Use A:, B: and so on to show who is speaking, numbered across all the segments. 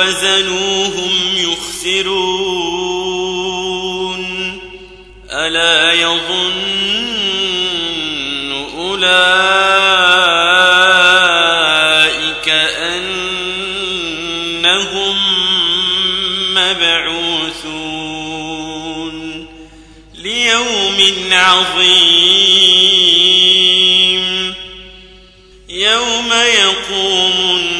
A: وزنوهم يخسرون. ألا يظن أولئك أنهم مبعوثون. ليوم عظيم. يوم يقوم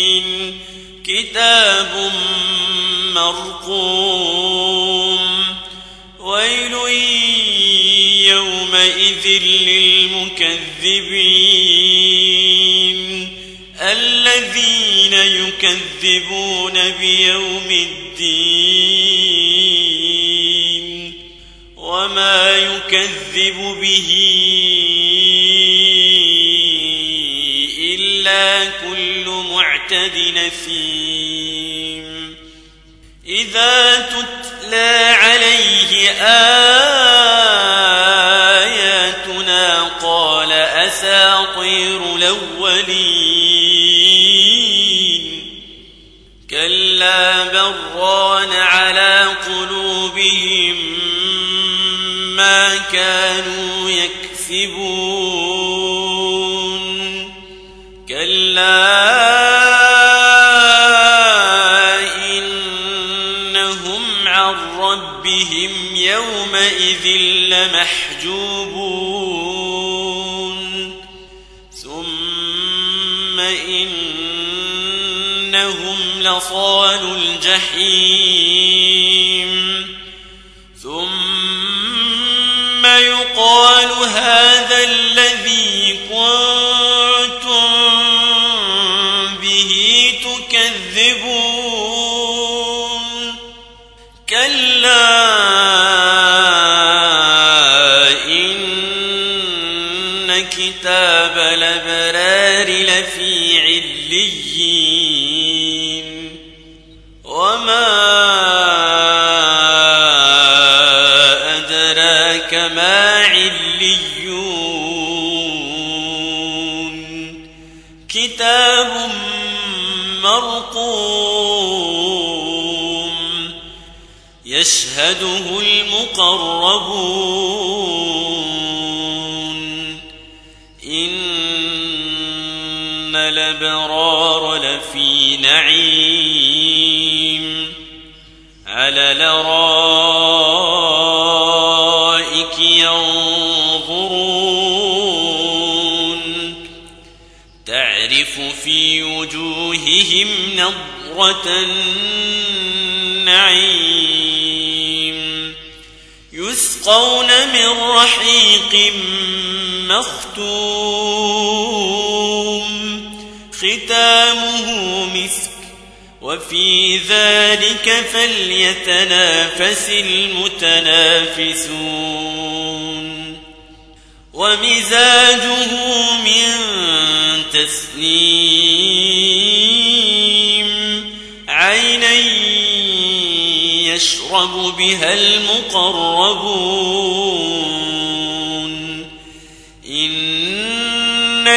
A: كتاب مرقوم ويل يومئذ للمكذبين الذين يكذبون بيوم الدين وما يكذب به إلا كل معتد نثيم إذا تتلى عليه آياتنا قال أساطير الأولين. كلا بران على قلوبهم ما كانوا يكسبون. يومئذ لمحجوبون. ثم إنهم لصال الجحيم. ثم يقال هذا الذي كنتم كلا لفي عليين. وما أدراك ما عليون. كتاب مرقوم يشهده المقربون. الأبرار لفي نعيم. على الارائك ينظرون. تعرف في وجوههم نضرة النعيم. يسقون من رحيق مختوم. ختامه مسك وفي ذلك فليتنافس المتنافسون. ومزاجه من تسنيم عينا يشرب بها المقربون.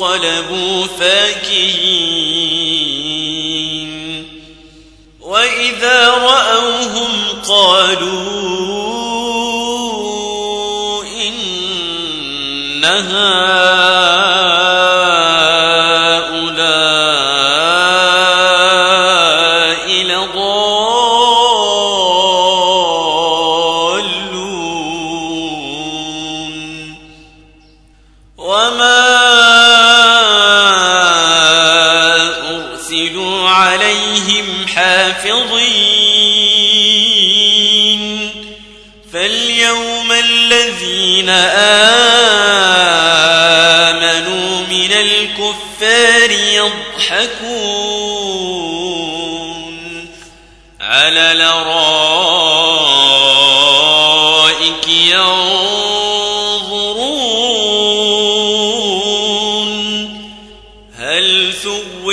A: وانقلبوا فاكهين. وإذا رأوهم قالوا إن هؤلاء حافظين. فاليوم الذين آمنوا من الكفار يضحكون على الأرائك ينظرون. هل ثوب